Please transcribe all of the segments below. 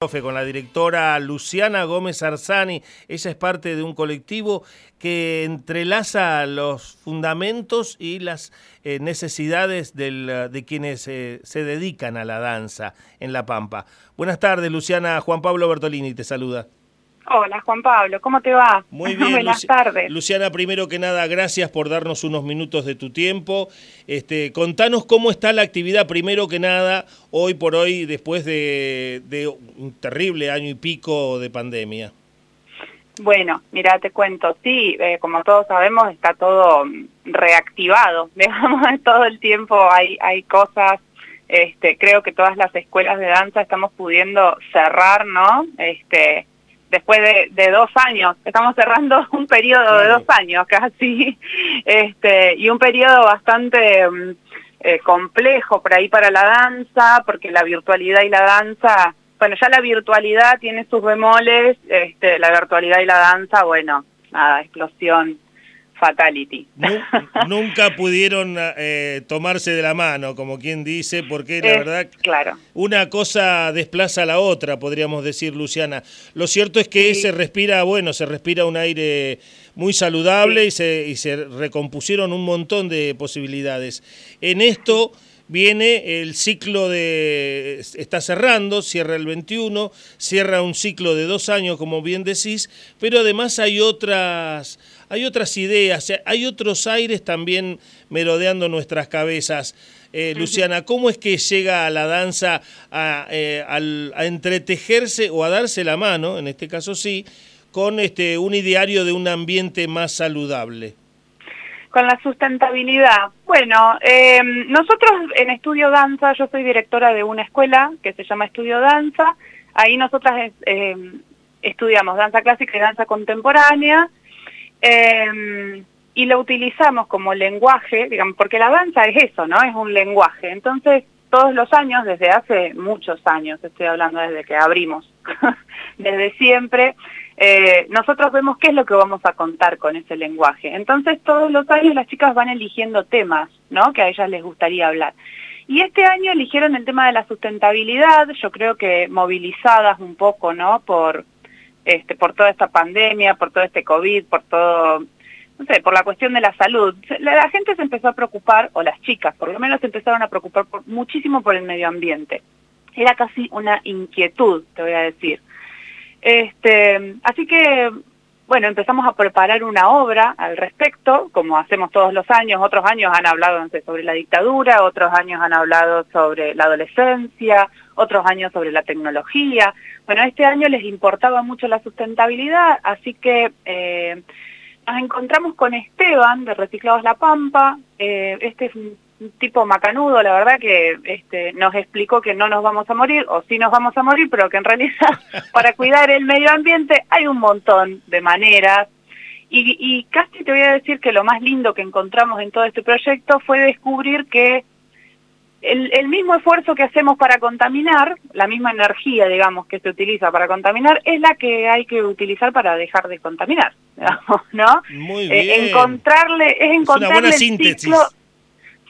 con la directora Luciana Gómez Arzani. Ella es parte de un colectivo que entrelaza los fundamentos y las eh, necesidades de quienes eh, se dedican a la danza en La Pampa. Buenas tardes, Luciana. Juan Pablo Bertolini te saluda. Hola Juan Pablo, ¿cómo te va? Muy bien. Buenas tardes. Luciana, primero que nada, gracias por darnos unos minutos de tu tiempo. Este, contanos cómo está la actividad, primero que nada, hoy por hoy, después de, un terrible año y pico de pandemia. Bueno, mira, te cuento, sí, eh, como todos sabemos, está todo reactivado, digamos, todo el tiempo hay, hay cosas, este, creo que todas las escuelas de danza estamos pudiendo cerrar, ¿no? Este, después de, dos años, estamos cerrando un periodo de dos años casi, este, y un periodo bastante mm, eh, complejo por ahí para la danza, porque la virtualidad y la danza, bueno, ya la virtualidad tiene sus bemoles, este, la virtualidad y la danza, bueno, nada, explosión fatality. Nunca pudieron eh, tomarse de la mano, como quien dice, porque la verdad, claro. una cosa desplaza a la otra, podríamos decir, Luciana. Lo cierto es que se respira, bueno, se respira un aire muy saludable y, se, y se recompusieron un montón de posibilidades. En esto viene el ciclo de, está cerrando, cierra el 21, cierra un ciclo de dos años, como bien decís, pero además hay otras, hay otras ideas, hay otros aires también merodeando nuestras cabezas. Eh, Luciana, ¿cómo es que llega a la danza a, eh, a, entretejerse o a darse la mano, en este caso sí, con este, un ideario de un ambiente más saludable? Con la sustentabilidad. Bueno, em, nosotros en Estudio Danza, yo soy directora de una escuela que se llama Estudio Danza. Ahí nosotras em, estudiamos danza clásica y danza contemporánea. Em, y lo utilizamos como lenguaje, digamos, porque la danza es eso, ¿no? Es un lenguaje. Entonces, todos los años, desde hace muchos años, estoy hablando desde que abrimos, desde siempre, eh, nosotros vemos qué es lo que vamos a contar con ese lenguaje. Entonces todos los años las chicas van eligiendo temas, ¿no? Que a ellas les gustaría hablar. Y este año eligieron el tema de la sustentabilidad, yo creo que movilizadas un poco, ¿no? Por, este, por toda esta pandemia, por todo este COVID, por todo, no sé, por la cuestión de la salud. La, gente se empezó a preocupar, o las chicas por lo menos se empezaron a preocupar muchísimo por el medio ambiente. Era casi una inquietud, te voy a decir. Este, así que, bueno, empezamos a preparar una obra al respecto, como hacemos todos los años. Otros años han hablado sobre la dictadura, otros años han hablado sobre la adolescencia, otros años sobre la tecnología. Bueno, este año les importaba mucho la sustentabilidad, así que eh, nos encontramos con Esteban de Reciclados La Pampa. Eh, este es un un tipo macanudo, la verdad que este, nos explicó que no nos vamos a morir, o sí nos vamos a morir, pero que en realidad para cuidar el medio ambiente hay un montón de maneras. Y, casi te voy a decir que lo más lindo que encontramos en todo este proyecto fue descubrir que el, el, mismo esfuerzo que hacemos para contaminar, la misma energía, digamos, que se utiliza para contaminar, es la que hay que utilizar para dejar de contaminar, ¿no? Muy eh, bien. encontrarle, es encontrarle una buena síntesis.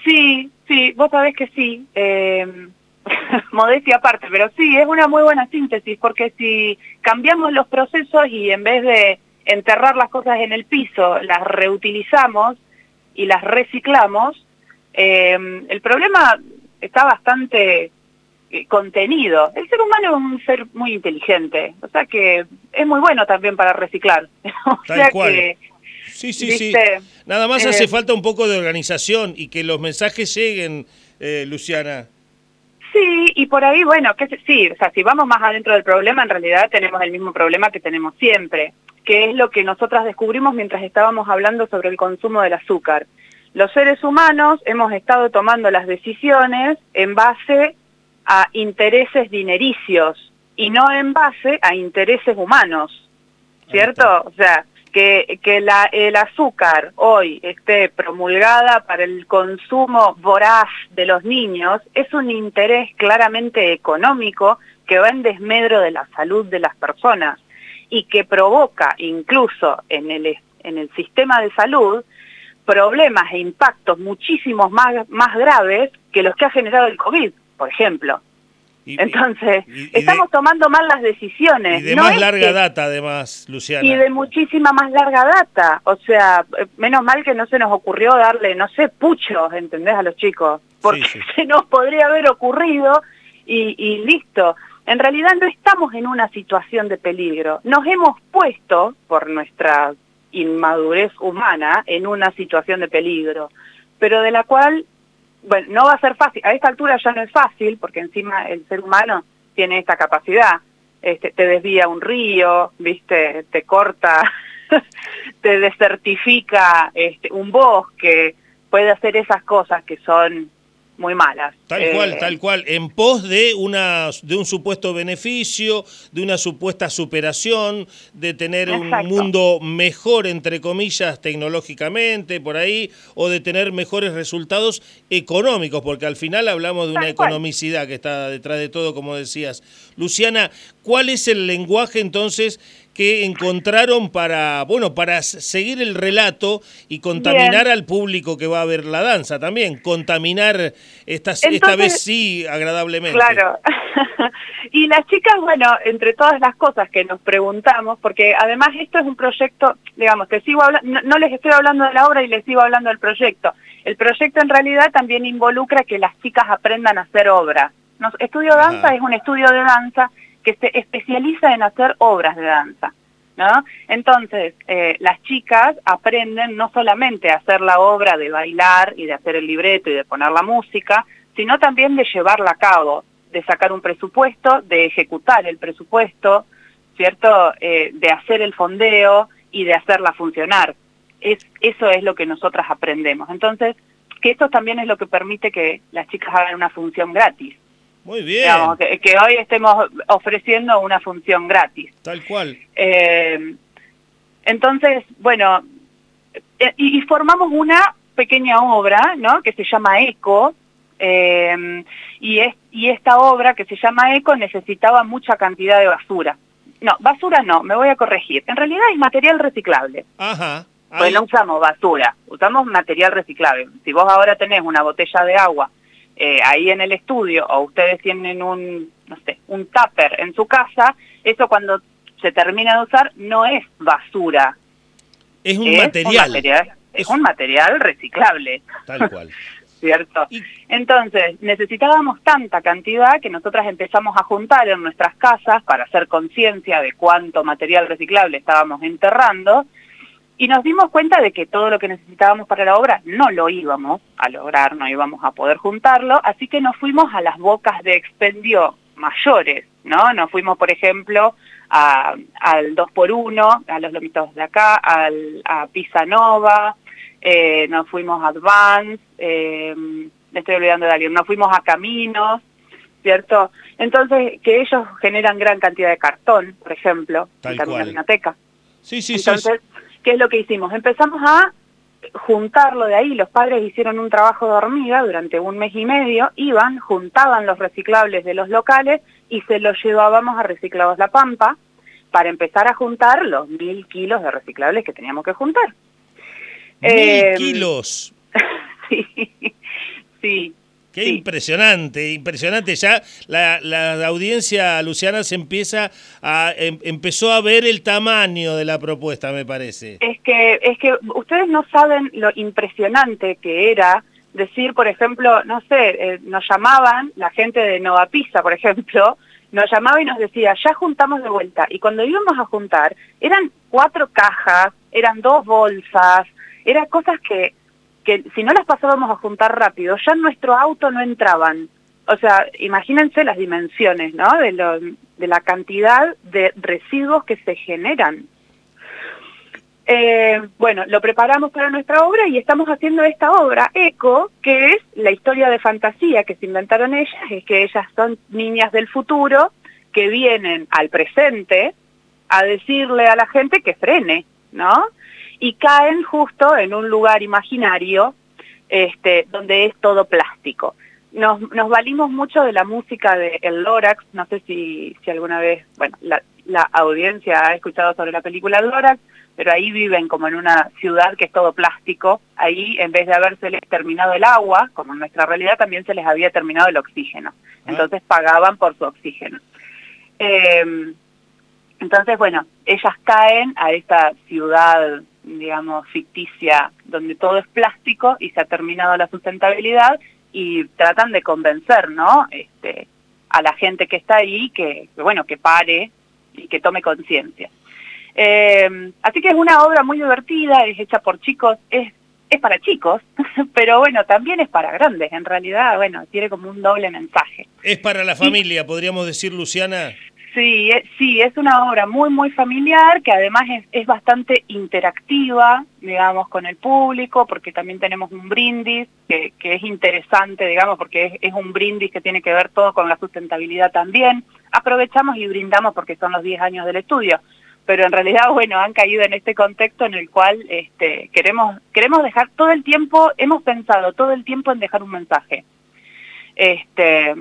Sí, sí, vos sabés que sí. Eh, modestia aparte, pero sí, es una muy buena síntesis, porque si cambiamos los procesos y en vez de enterrar las cosas en el piso, las reutilizamos y las reciclamos, eh, el problema está bastante eh, contenido. El ser humano es un ser muy inteligente, o sea que es muy bueno también para reciclar. o sea que Sí, sí, sí. Nada más hace eh, falta un poco de organización y que los mensajes lleguen, eh, Luciana. Sí, y por ahí, bueno, que sí, o sea, si vamos más adentro del problema, en realidad tenemos el mismo problema que tenemos siempre, que es lo que nosotras descubrimos mientras estábamos hablando sobre el consumo del azúcar. Los seres humanos hemos estado tomando las decisiones en base a intereses dinericios y no en base a intereses humanos, ¿cierto? O sea, que, que la, el azúcar hoy esté promulgada para el consumo voraz de los niños es un interés claramente económico que va en desmedro de la salud de las personas y que provoca incluso en el, en el sistema de salud problemas e impactos muchísimos más, más graves que los que ha generado el COVID, por ejemplo. Entonces, estamos tomando mal las decisiones. Y de más larga data, además, Luciana. Y de muchísima más larga data. O sea, menos mal que no se nos ocurrió darle, no sé, puchos, ¿entendés? A los chicos. Porque se nos podría haber ocurrido y, y listo. En realidad no estamos en una situación de peligro. Nos hemos puesto, por nuestra inmadurez humana, en una situación de peligro, pero de la cual bueno, no va a ser fácil. A esta altura ya no es fácil, porque encima el ser humano tiene esta capacidad. Este, te desvía un río, viste, te corta, te desertifica este, un bosque, puede hacer esas cosas que son muy malas. Tal cual, eh, tal cual, en pos de, una, de un supuesto beneficio, de una supuesta superación, de tener un mundo mejor, entre comillas, tecnológicamente, por ahí, o de tener mejores resultados económicos, porque al final hablamos de una economicidad que está detrás de todo, como decías. Luciana, ¿cuál es el lenguaje entonces que encontraron para, bueno, para seguir el relato y contaminar al público que va a ver la danza también, contaminar esta, esta vez sí agradablemente. Claro. y las chicas, bueno, entre todas las cosas que nos preguntamos, porque además esto es un proyecto, digamos, que sigo hablando, no, les estoy hablando de la obra y les sigo hablando del proyecto. El proyecto en realidad también involucra que las chicas aprendan a hacer obra. Nos, estudio Danza es un estudio de danza que se especializa en hacer obras de danza. ¿no? Entonces, eh, las chicas aprenden no solamente a hacer la obra de bailar y de hacer el libreto y de poner la música, sino también de llevarla a cabo, de sacar un presupuesto, de ejecutar el presupuesto, ¿cierto? Eh, de hacer el fondeo y de hacerla funcionar. Es, eso es lo que nosotras aprendemos. Entonces, que esto también es lo que permite que las chicas hagan una función gratis. Muy bien. que, hoy estemos ofreciendo una función gratis. Tal cual. Eh, entonces, bueno, eh, y, formamos una pequeña obra, ¿no? Que se llama Eco, eh, y, es, y esta obra que se llama Eco necesitaba mucha cantidad de basura. No, basura no, me voy a corregir. En realidad es material reciclable. Ajá. Pues no usamos basura, usamos material reciclable. Si vos ahora tenés una botella de agua eh, ahí en el estudio o ustedes tienen un, no sé, un tupper en su casa, eso cuando se termina de usar no es basura. Es un material. es un material reciclable. Tal cual. ¿Cierto? Entonces, necesitábamos tanta cantidad que nosotras empezamos a juntar en nuestras casas para hacer conciencia de cuánto material reciclable estábamos enterrando y nos dimos cuenta de que todo lo que necesitábamos para la obra no lo íbamos a lograr, no íbamos a poder juntarlo, así que nos fuimos a las bocas de expendio mayores, ¿no? Nos fuimos, por ejemplo, a, al 2x1, a los lomitos de acá, al, a Pisa Nova, eh, nos fuimos a Advance, eh, me estoy olvidando de alguien, nos fuimos a Caminos, ¿cierto? Entonces, que ellos generan gran cantidad de cartón, por ejemplo, en la biblioteca. Sí, sí, Entonces, sí ¿Qué es lo que hicimos? Empezamos a juntarlo de ahí, los padres hicieron un trabajo de hormiga durante un mes y medio, iban, juntaban los reciclables de los locales y se los llevábamos a Reciclados La Pampa para empezar a juntar los mil kilos de reciclables que teníamos que juntar. ¡Mil eh, kilos! sí, sí. Qué impresionante, impresionante. Ya la, la, audiencia, Luciana, se empieza a em, empezó a ver el tamaño de la propuesta, me parece. Es que, es que ustedes no saben lo impresionante que era decir, por ejemplo, no sé, eh, nos llamaban, la gente de Nova Pisa, por ejemplo, nos llamaba y nos decía, ya juntamos de vuelta. Y cuando íbamos a juntar, eran cuatro cajas, eran dos bolsas, eran cosas que que si no las pasábamos a juntar rápido, ya en nuestro auto no entraban. O sea, imagínense las dimensiones, ¿no? De, lo, de la cantidad de residuos que se generan. Eh, bueno, lo preparamos para nuestra obra y estamos haciendo esta obra, ECO, que es la historia de fantasía que se inventaron ellas, es que ellas son niñas del futuro que vienen al presente a decirle a la gente que frene, ¿no? Y caen justo en un lugar imaginario este, donde es todo plástico. nos, nos valimos mucho de la música de El Lorax, no sé si, si alguna vez, bueno, la, la audiencia ha escuchado sobre la película El Lorax, pero ahí viven como en una ciudad que es todo plástico, ahí en vez de haberse terminado el agua, como en nuestra realidad también se les había terminado el oxígeno, ah. entonces pagaban por su oxígeno. Eh, entonces, bueno, ellas caen a esta ciudad, digamos, ficticia, donde todo es plástico y se ha terminado la sustentabilidad y tratan de convencer, ¿no? Este, a la gente que está ahí que, bueno, que pare y que tome conciencia. Eh, así que es una obra muy divertida, es hecha por chicos, es, es para chicos, pero bueno, también es para grandes. En realidad, bueno, tiene como un doble mensaje. Es para la familia, podríamos decir, Luciana. Sí, sí, es una obra muy, muy familiar, que además es, bastante interactiva, digamos, con el público, porque también tenemos un brindis, que, es interesante, digamos, porque es, es, un brindis que tiene que ver todo con la sustentabilidad también. Aprovechamos y brindamos porque son los 10 años del estudio, pero en realidad, bueno, han caído en este contexto en el cual este, queremos, queremos dejar todo el tiempo, hemos pensado todo el tiempo en dejar un mensaje. Este,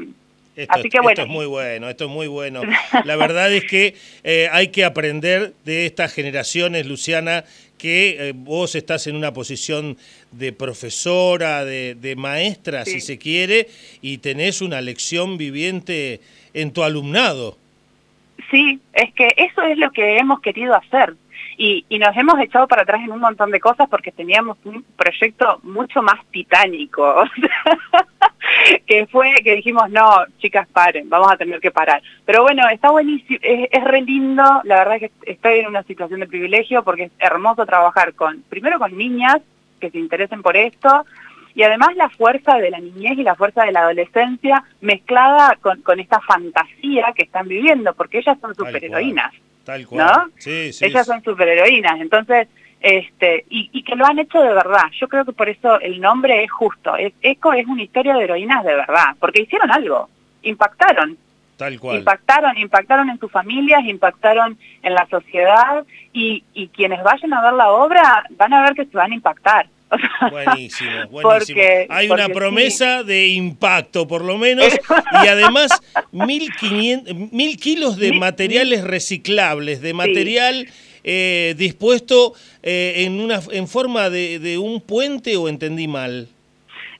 esto, Así que bueno. es muy bueno, esto es muy bueno. La verdad es que eh, hay que aprender de estas generaciones, Luciana, que eh, vos estás en una posición de profesora, de, maestra, si se quiere, y tenés una lección viviente en tu alumnado. Sí, es que eso es lo que hemos querido hacer. Y, y, nos hemos echado para atrás en un montón de cosas porque teníamos un proyecto mucho más titánico. que fue que dijimos, no, chicas, paren, vamos a tener que parar. Pero bueno, está buenísimo, es, es re lindo, la verdad que estoy en una situación de privilegio porque es hermoso trabajar con, primero con niñas que se interesen por esto, y además la fuerza de la niñez y la fuerza de la adolescencia mezclada con, con esta fantasía que están viviendo, porque ellas son superheroínas. Tal cual. ¿no? Sí, sí, ellas son superheroínas, entonces este y, que lo han hecho de verdad. Yo creo que por eso el nombre es justo. ECO es una historia de heroínas de verdad, porque hicieron algo, impactaron. Tal cual. Impactaron, impactaron en sus familias, impactaron en la sociedad y, y quienes vayan a ver la obra van a ver que se van a impactar. buenísimo, buenísimo. Hay una promesa de impacto, por lo menos, y además mil, mil kilos de materiales reciclables, de material eh, dispuesto eh, en, una, en forma de, de un puente o entendí mal.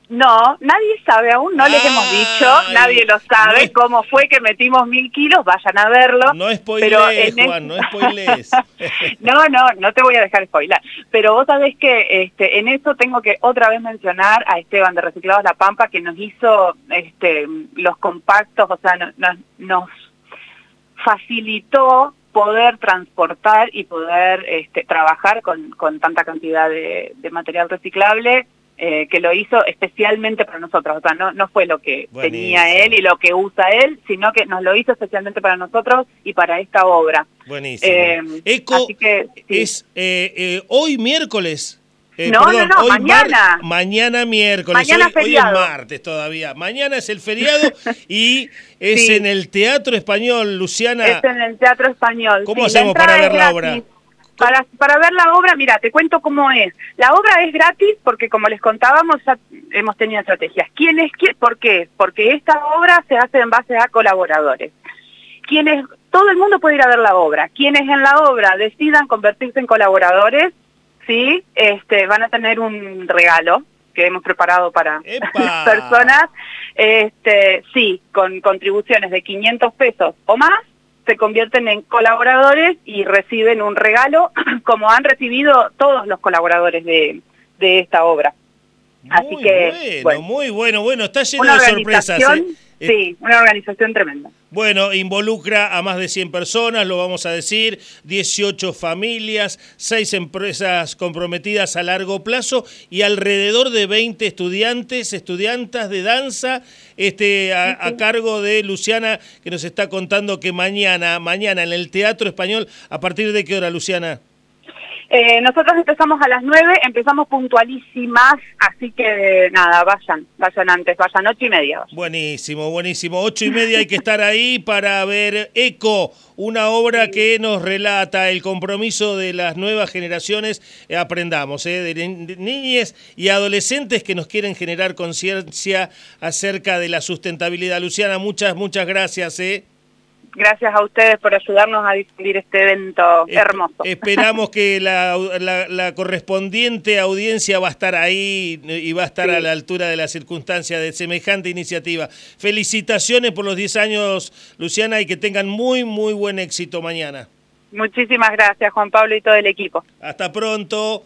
No, nadie sabe aún, no les hemos dicho, nadie lo sabe cómo fue que metimos mil kilos, vayan a verlo. No spoilees, Juan, no spoilees. no, no, no te voy a dejar spoiler. Pero vos sabés que este, en eso tengo que otra vez mencionar a Esteban de Reciclados La Pampa, que nos hizo este, los compactos, o sea, nos facilitó poder transportar y poder este, trabajar con, con, tanta cantidad de, material reciclable eh, que lo hizo especialmente para nosotros. O sea, no, no fue lo que tenía él y lo que usa él, sino que nos lo hizo especialmente para nosotros y para esta obra. Buenísimo. Eh, Eco es eh, hoy miércoles eh, no, no, no, mañana. mañana miércoles. Mañana hoy, es martes todavía. Mañana es el feriado y es en el Teatro Español, Luciana. Es en el Teatro Español. ¿Cómo hacemos para ver la obra? Para, para ver la obra, mira, te cuento cómo es. La obra es gratis porque, como les contábamos, ya hemos tenido estrategias. ¿Quién es quién? ¿Por qué? Porque esta obra se hace en base a colaboradores. Quienes, todo el mundo puede ir a ver la obra. Quienes en la obra decidan convertirse en colaboradores, sí, este, van a tener un regalo que hemos preparado para las personas. Este, sí, con contribuciones de 500 pesos o más, se convierten en colaboradores y reciben un regalo, como han recibido todos los colaboradores de, de esta obra. Así que, bueno, muy bueno, bueno, está lleno de sorpresas. ¿eh? Sí, una organización tremenda. Bueno, involucra a más de 100 personas, lo vamos a decir, 18 familias, 6 empresas comprometidas a largo plazo y alrededor de 20 estudiantes, estudiantas de danza, este, a, cargo de Luciana, que nos está contando que mañana, mañana en el Teatro Español, ¿a partir de qué hora, Luciana? Eh, nosotros empezamos a las 9, empezamos puntualísimas, así que nada, vayan, vayan antes, vayan ocho y media. Buenísimo, buenísimo. Ocho y media hay que estar ahí para ver Eco, una obra que nos relata el compromiso de las nuevas generaciones. Eh, aprendamos, eh, de, de niñas y adolescentes que nos quieren generar conciencia acerca de la sustentabilidad. Luciana, muchas, muchas gracias. Eh. Gracias a ustedes por ayudarnos a difundir este evento hermoso. Esperamos que la, correspondiente audiencia va a estar ahí y va a estar a la altura de la circunstancia de semejante iniciativa. Felicitaciones por los 10 años, Luciana, y que tengan muy, muy buen éxito mañana. Muchísimas gracias, Juan Pablo y todo el equipo. Hasta pronto.